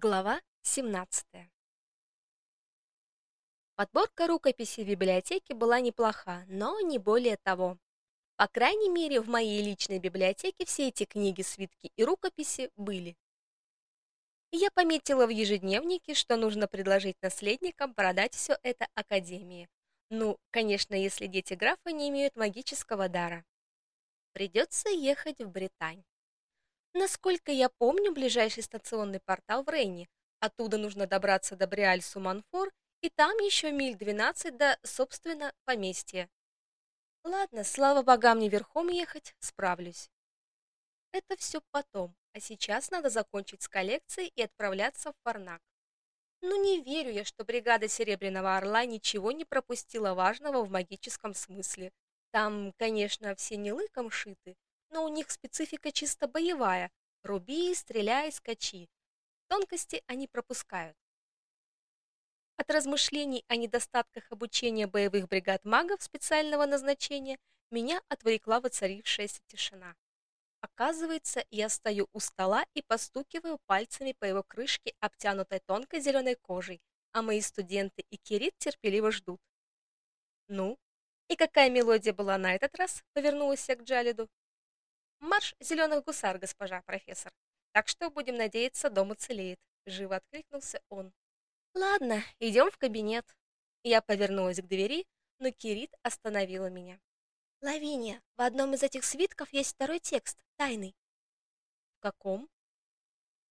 Глава 17. Подборка рукописей в библиотеке была неплоха, но не более того. По крайней мере, в моей личной библиотеке все эти книги, свитки и рукописи были. Я пометила в ежедневнике, что нужно предложить наследникам продать все это академии. Ну, конечно, если дети графа не имеют магического дара. Придется ехать в Британь. Насколько я помню, ближайший стационный портал в Рейне. Оттуда нужно добраться до Бриаль-Суманфор, и там еще миль 12 до, собственно, поместья. Ладно, слава богам, не верхом ехать, справлюсь. Это все потом, а сейчас надо закончить с коллекцией и отправляться в Фарнак. Ну не верю я, что бригада Серебряного Орла ничего не пропустила важного в магическом смысле. Там, конечно, все не лыком шиты, но у них специфика чисто боевая. Руби, стреляй, скачи. Тонкости они пропускают. От размышлений о недостатках обучения боевых бригад магов специального назначения меня отвлекла воцарившаяся тишина. Оказывается, я стою у стола и постукиваю пальцами по его крышке, обтянутой тонкой зеленой кожей, а мои студенты и Кирит терпеливо ждут. Ну, и какая мелодия была на этот раз? Повернулась я к Джалиду. Марш зеленых гусар, госпожа профессор. Так что будем надеяться, дом уцелеет, живо откликнулся он. Ладно, идем в кабинет. Я повернулась к двери, но Кирит остановила меня. Лавиния, в одном из этих свитков есть второй текст, тайный. В каком?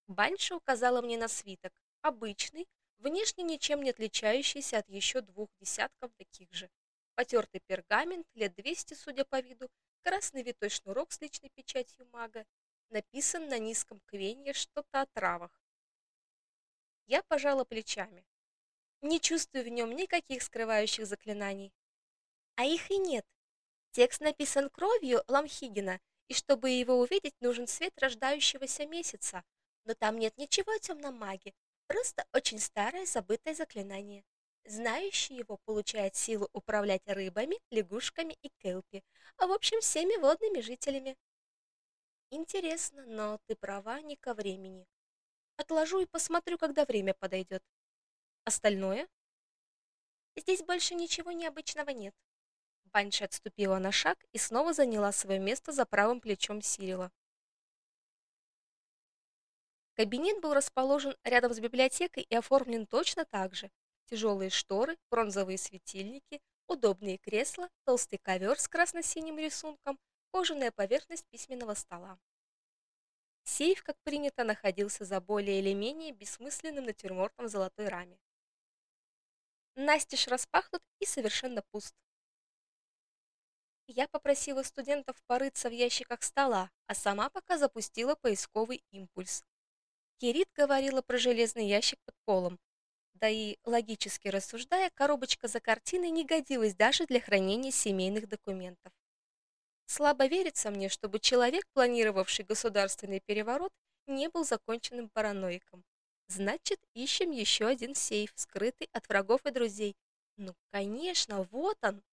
Банша указала мне на свиток, обычный, внешне ничем не отличающийся от еще двух десятков таких же. Потертый пергамент, лет двести, судя по виду, Красный витой шнурок с личной печатью мага, написан на низком квенье что-то о травах. Я пожала плечами. Не чувствую в нем никаких скрывающих заклинаний. А их и нет. Текст написан кровью Ламхигина, и чтобы его увидеть, нужен свет рождающегося месяца. Но там нет ничего о темном маге, просто очень старое забытое заклинание. Знающий его получает силу управлять рыбами, лягушками и келпи, а в общем всеми водными жителями. Интересно, но ты права не ко времени. Отложу и посмотрю, когда время подойдет. Остальное? Здесь больше ничего необычного нет. Банши отступила на шаг и снова заняла свое место за правым плечом Сирила. Кабинет был расположен рядом с библиотекой и оформлен точно так же, тяжелые шторы, бронзовые светильники, удобные кресла, толстый ковер с красно-синим рисунком, кожаная поверхность письменного стола. Сейф, как принято, находился за более или менее бессмысленным натюрмортом в золотой раме. Настежь распахнут и совершенно пуст. Я попросила студентов порыться в ящиках стола, а сама пока запустила поисковый импульс. Кирит говорила про железный ящик под полом, да и, логически рассуждая, коробочка за картиной не годилась даже для хранения семейных документов. Слабо верится мне, чтобы человек, планировавший государственный переворот, не был законченным параноиком. Значит, ищем еще один сейф, скрытый от врагов и друзей. Ну, конечно, вот он.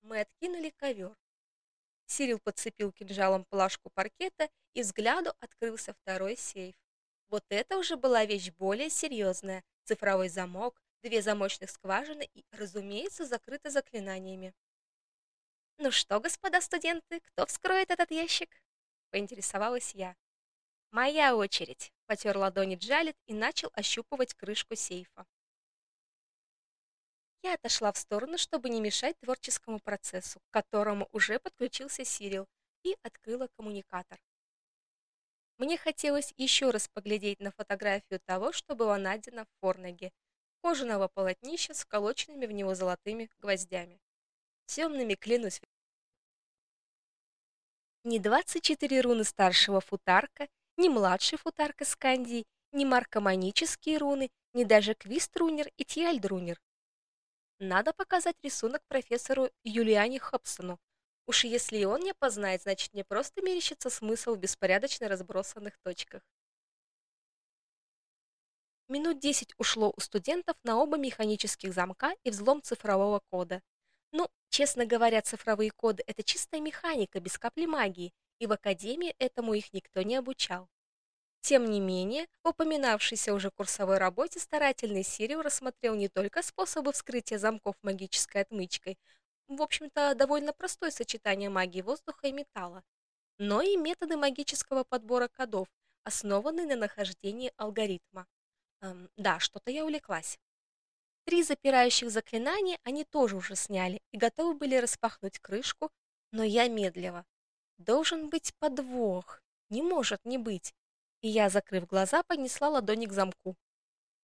Мы откинули ковер. Сирил подцепил кинжалом плашку паркета, и взгляду открылся второй сейф. Вот это уже была вещь более серьезная. Цифровой замок, две замочных скважины и, разумеется, закрыто заклинаниями. Ну что, господа студенты, кто вскроет этот ящик? поинтересовалась я. Моя очередь, потер ладони Джалет и начал ощупывать крышку сейфа. Я отошла в сторону, чтобы не мешать творческому процессу, к которому уже подключился Сирил, и открыла коммуникатор. Мне хотелось еще раз поглядеть на фотографию того, что было найдено в Форнаге, кожаного полотнища с вколоченными в него золотыми гвоздями. Темными клянусь. Ни 24 руны старшего футарка, ни младший футарка Скандии, ни маркоманические руны, ни даже Квиструнер и Тиальдрунер. Надо показать рисунок профессору Юлиане Хобсону, Уж если и он не познает, значит, не просто мерещится смысл в беспорядочно разбросанных точках. Минут десять ушло у студентов на оба механических замка и взлом цифрового кода. Ну, честно говоря, цифровые коды это чистая механика без капли магии, и в академии этому их никто не обучал. Тем не менее, в упоминавшейся уже курсовой работе старательный Сирио рассмотрел не только способы вскрытия замков магической отмычкой, в общем-то, довольно простое сочетание магии воздуха и металла, но и методы магического подбора кодов, основанные на нахождении алгоритма. Эм, да, что-то я увлеклась. Три запирающих заклинания они тоже уже сняли и готовы были распахнуть крышку, но я медлила. Должен быть подвох, не может не быть. И я, закрыв глаза, поднесла ладони к замку.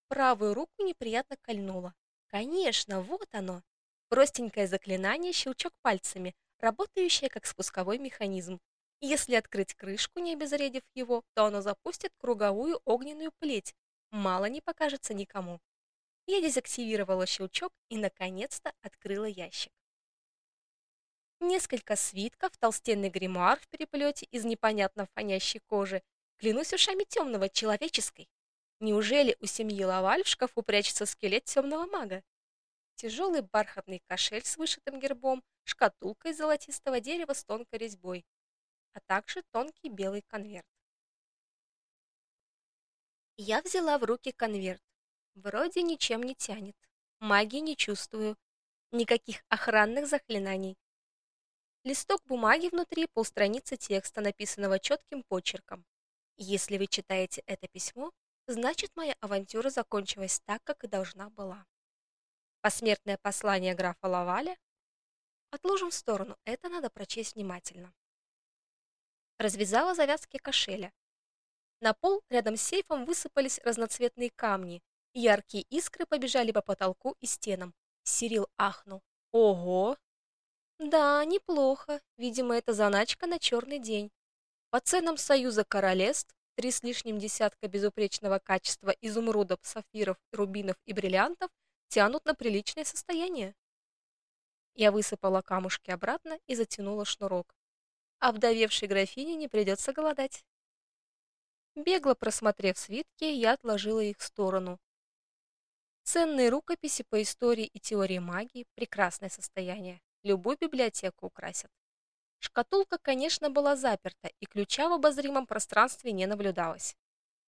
Правую руку неприятно кольнула. Конечно, вот оно. Простенькое заклинание, щелчок пальцами, работающее как спусковой механизм. Если открыть крышку, не обезвредив его, то оно запустит круговую огненную плеть. Мало не покажется никому. Я дезактивировала щелчок и, наконец-то, открыла ящик. Несколько свитков, толстенный гримуар в переплете из непонятно фонящей кожи, клянусь ушами темного, человеческой. Неужели у семьи Лаваль в шкафу прячется скелет темного мага? Тяжелый бархатный кошель с вышитым гербом, шкатулка из золотистого дерева с тонкой резьбой, а также тонкий белый конверт. Я взяла в руки конверт. Вроде ничем не тянет. Магии не чувствую. Никаких охранных заклинаний. Листок бумаги внутри, полстраницы текста, написанного четким почерком. Если вы читаете это письмо, значит моя авантюра закончилась так, как и должна была. Посмертное послание графа Лаваля отложим в сторону, это надо прочесть внимательно. Развязала завязки кошеля. На пол рядом с сейфом высыпались разноцветные камни, Яркие искры побежали по потолку и стенам. Сирил ахнул. Ого! Да, неплохо. Видимо, это заначка на черный день. По ценам Союза Королевств три с лишним десятка безупречного качества изумрудов, сафиров, рубинов и бриллиантов тянут на приличное состояние. Я высыпала камушки обратно и затянула шнурок. А вдовевшей графине не придется голодать. Бегло просмотрев свитки, я отложила их в сторону. Ценные рукописи по истории и теории магии – прекрасное состояние. Любую библиотеку украсят. Шкатулка, конечно, была заперта, и ключа в обозримом пространстве не наблюдалось.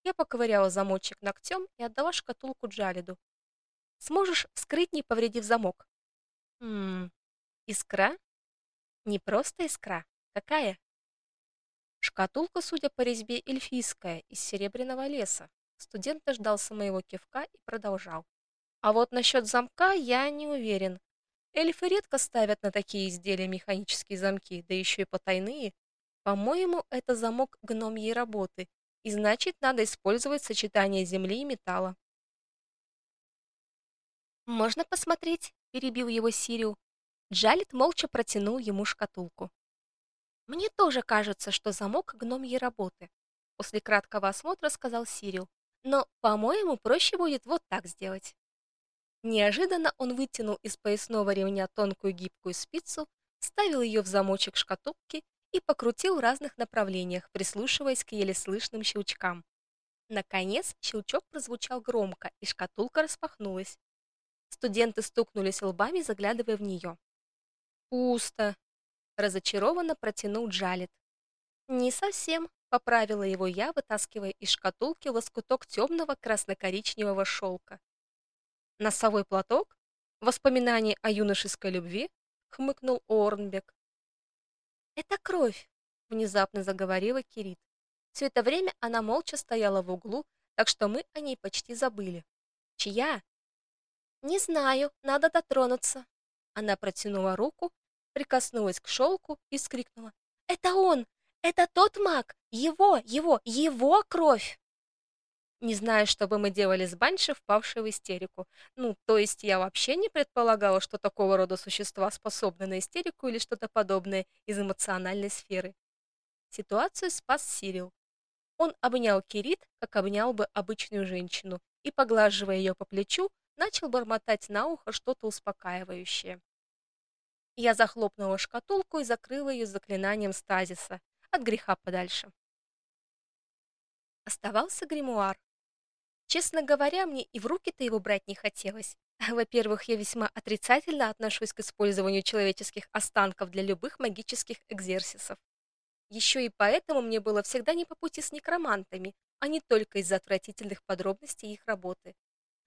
Я поковыряла замочек ногтем и отдала шкатулку Джалиду. «Сможешь вскрыть, не повредив замок?» «Ммм, искра?» «Не просто искра. Какая?» Шкатулка, судя по резьбе, эльфийская, из серебряного леса. Студент дождался моего кивка и продолжал. А вот насчет замка я не уверен. Эльфы редко ставят на такие изделия механические замки, да еще и потайные. По-моему, это замок гномьей работы, и значит, надо использовать сочетание земли и металла. «Можно посмотреть?» – перебил его Сирил. Джалит молча протянул ему шкатулку. «Мне тоже кажется, что замок гномьей работы», – после краткого осмотра сказал Сирил. «Но, по-моему, проще будет вот так сделать». Неожиданно он вытянул из поясного ремня тонкую гибкую спицу, вставил ее в замочек шкатулки и покрутил в разных направлениях, прислушиваясь к еле слышным щелчкам. Наконец, щелчок прозвучал громко, и шкатулка распахнулась. Студенты стукнулись лбами, заглядывая в нее. «Пусто!» – разочарованно протянул Джалит. «Не совсем», – поправила его я, вытаскивая из шкатулки лоскуток темного красно-коричневого шелка. Носовой платок? Воспоминание о юношеской любви? хмыкнул Орнбек. Это кровь, внезапно заговорила Кирит. Все это время она молча стояла в углу, так что мы о ней почти забыли. Чья? Не знаю, надо дотронуться. Она протянула руку, прикоснулась к шелку и вскрикнула: "Это он! Это тот маг! Его, его, его кровь!" Не знаю, что бы мы делали с Банши, впавшей в истерику. Ну, то есть я вообще не предполагала, что такого рода существа способны на истерику или что-то подобное из эмоциональной сферы. Ситуацию спас Сирил. Он обнял Кирит, как обнял бы обычную женщину, и, поглаживая ее по плечу, начал бормотать на ухо что-то успокаивающее. Я захлопнула шкатулку и закрыла ее заклинанием стазиса, от греха подальше. Оставался гримуар. Честно говоря, мне и в руки-то его брать не хотелось. Во-первых, я весьма отрицательно отношусь к использованию человеческих останков для любых магических экзерсисов. Еще и поэтому мне было всегда не по пути с некромантами, а не только из-за отвратительных подробностей их работы.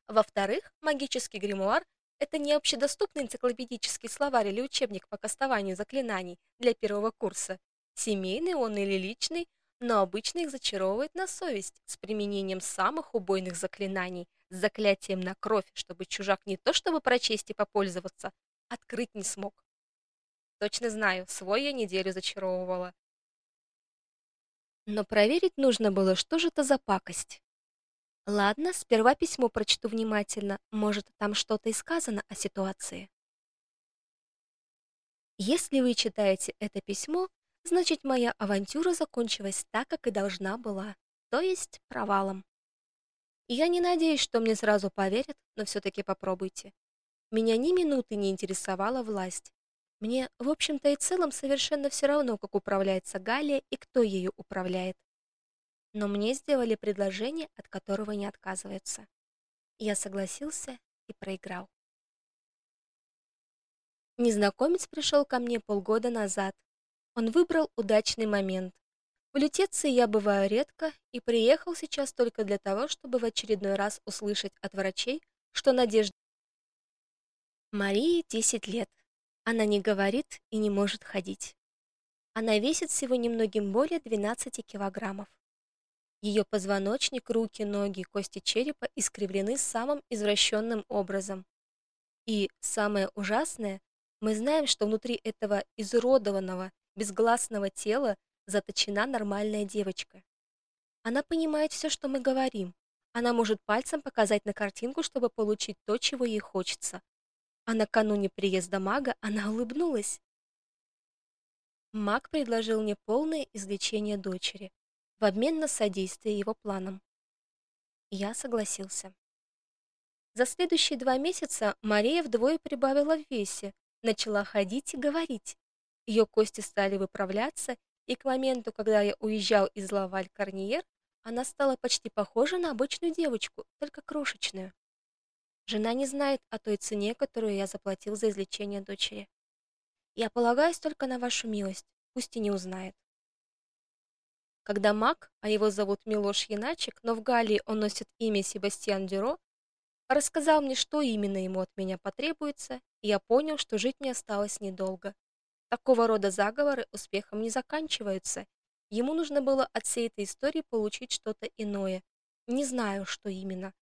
Во-вторых, магический гримуар – это не общедоступный энциклопедический словарь или учебник по кастованию заклинаний для первого курса. Семейный он или личный, но обычно их зачаровывает на совесть с применением самых убойных заклинаний, с заклятием на кровь, чтобы чужак не то чтобы прочесть и попользоваться, открыть не смог. Точно знаю, свой я неделю зачаровывала. Но проверить нужно было, что же это за пакость. Ладно, сперва письмо прочту внимательно, может, там что-то и сказано о ситуации. Если вы читаете это письмо, значит, моя авантюра закончилась так, как и должна была, то есть провалом. Я не надеюсь, что мне сразу поверят, но все-таки попробуйте. Меня ни минуты не интересовала власть. Мне, в общем-то и целом, совершенно все равно, как управляется Галия и кто ею управляет. Но мне сделали предложение, от которого не отказываются. Я согласился и проиграл. Незнакомец пришел ко мне полгода назад. Он выбрал удачный момент. В Лютеции я бываю редко и приехал сейчас только для того, чтобы в очередной раз услышать от врачей, что Надежда Марии 10 лет. Она не говорит и не может ходить. Она весит всего немногим более 12 килограммов. Ее позвоночник, руки, ноги, кости черепа искривлены самым извращенным образом. И самое ужасное, мы знаем, что внутри этого изуродованного, безгласного тела заточена нормальная девочка. Она понимает все, что мы говорим. Она может пальцем показать на картинку, чтобы получить то, чего ей хочется. А накануне приезда мага она улыбнулась. Маг предложил мне полное излечение дочери в обмен на содействие его планам. Я согласился. За следующие два месяца Мария вдвое прибавила в весе, начала ходить и говорить. Ее кости стали выправляться, и к моменту, когда я уезжал из Лаваль-Карниер, она стала почти похожа на обычную девочку, только крошечную. Жена не знает о той цене, которую я заплатил за излечение дочери. Я полагаюсь только на вашу милость, пусть и не узнает. Когда маг, а его зовут Милош Яначек, но в Галлии он носит имя Себастьян Дюро, рассказал мне, что именно ему от меня потребуется, и я понял, что жить мне осталось недолго. Такого рода заговоры успехом не заканчиваются. Ему нужно было от всей этой истории получить что-то иное. Не знаю, что именно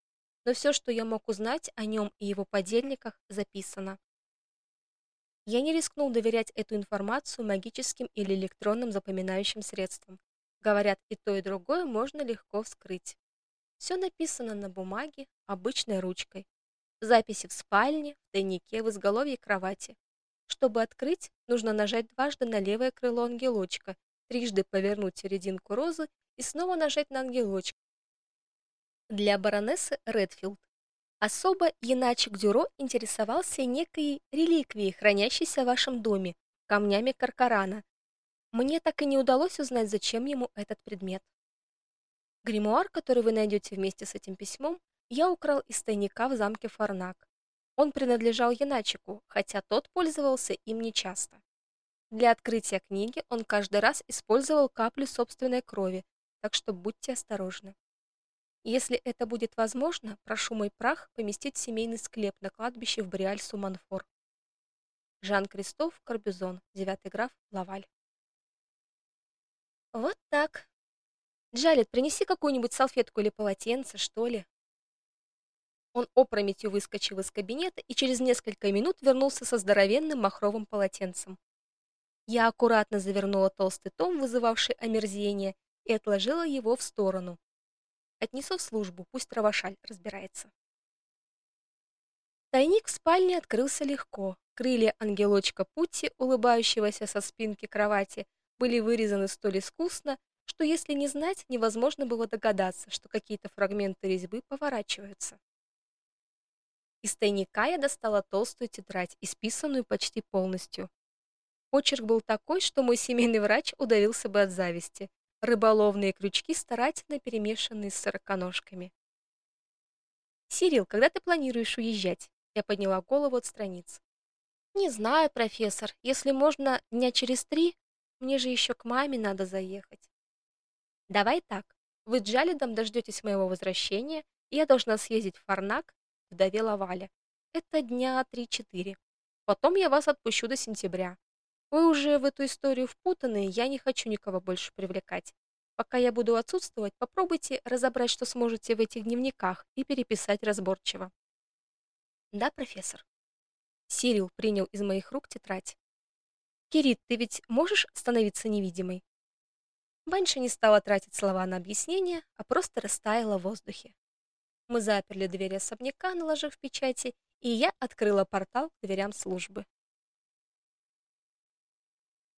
но все, что я мог узнать о нем и его подельниках, записано. Я не рискнул доверять эту информацию магическим или электронным запоминающим средствам. Говорят, и то, и другое можно легко вскрыть. Все написано на бумаге, обычной ручкой. Записи в спальне, в тайнике, в изголовье кровати. Чтобы открыть, нужно нажать дважды на левое крыло ангелочка, трижды повернуть серединку розы и снова нажать на ангелочек, для баронессы Редфилд. Особо Яначек Дюро интересовался некой реликвией, хранящейся в вашем доме, камнями Каркарана. Мне так и не удалось узнать, зачем ему этот предмет. Гримуар, который вы найдете вместе с этим письмом, я украл из тайника в замке Фарнак. Он принадлежал Яначику, хотя тот пользовался им нечасто. Для открытия книги он каждый раз использовал каплю собственной крови, так что будьте осторожны. Если это будет возможно, прошу мой прах поместить в семейный склеп на кладбище в Бриаль-Суманфор. Жан-Кристоф Корбюзон, девятый граф Лаваль. Вот так. Джалет, принеси какую-нибудь салфетку или полотенце, что ли. Он опрометью выскочил из кабинета и через несколько минут вернулся со здоровенным махровым полотенцем. Я аккуратно завернула толстый том, вызывавший омерзение, и отложила его в сторону. Отнесу в службу, пусть Равашаль разбирается. Тайник в спальне открылся легко. Крылья ангелочка Путти, улыбающегося со спинки кровати, были вырезаны столь искусно, что если не знать, невозможно было догадаться, что какие-то фрагменты резьбы поворачиваются. Из тайника я достала толстую тетрадь, исписанную почти полностью. Почерк был такой, что мой семейный врач удавился бы от зависти рыболовные крючки, старательно перемешанные с сороконожками. «Сирил, когда ты планируешь уезжать?» Я подняла голову от страниц. «Не знаю, профессор. Если можно, дня через три. Мне же еще к маме надо заехать». «Давай так. Вы с Джалидом дождетесь моего возвращения, и я должна съездить в Фарнак к вдове Лаваля. Это дня три-четыре. Потом я вас отпущу до сентября. Вы уже в эту историю впутаны, я не хочу никого больше привлекать. Пока я буду отсутствовать, попробуйте разобрать, что сможете в этих дневниках, и переписать разборчиво. Да, профессор. Сирил принял из моих рук тетрадь. Кирит, ты ведь можешь становиться невидимой? Банша не стала тратить слова на объяснение, а просто растаяла в воздухе. Мы заперли двери особняка, наложив печати, и я открыла портал к дверям службы.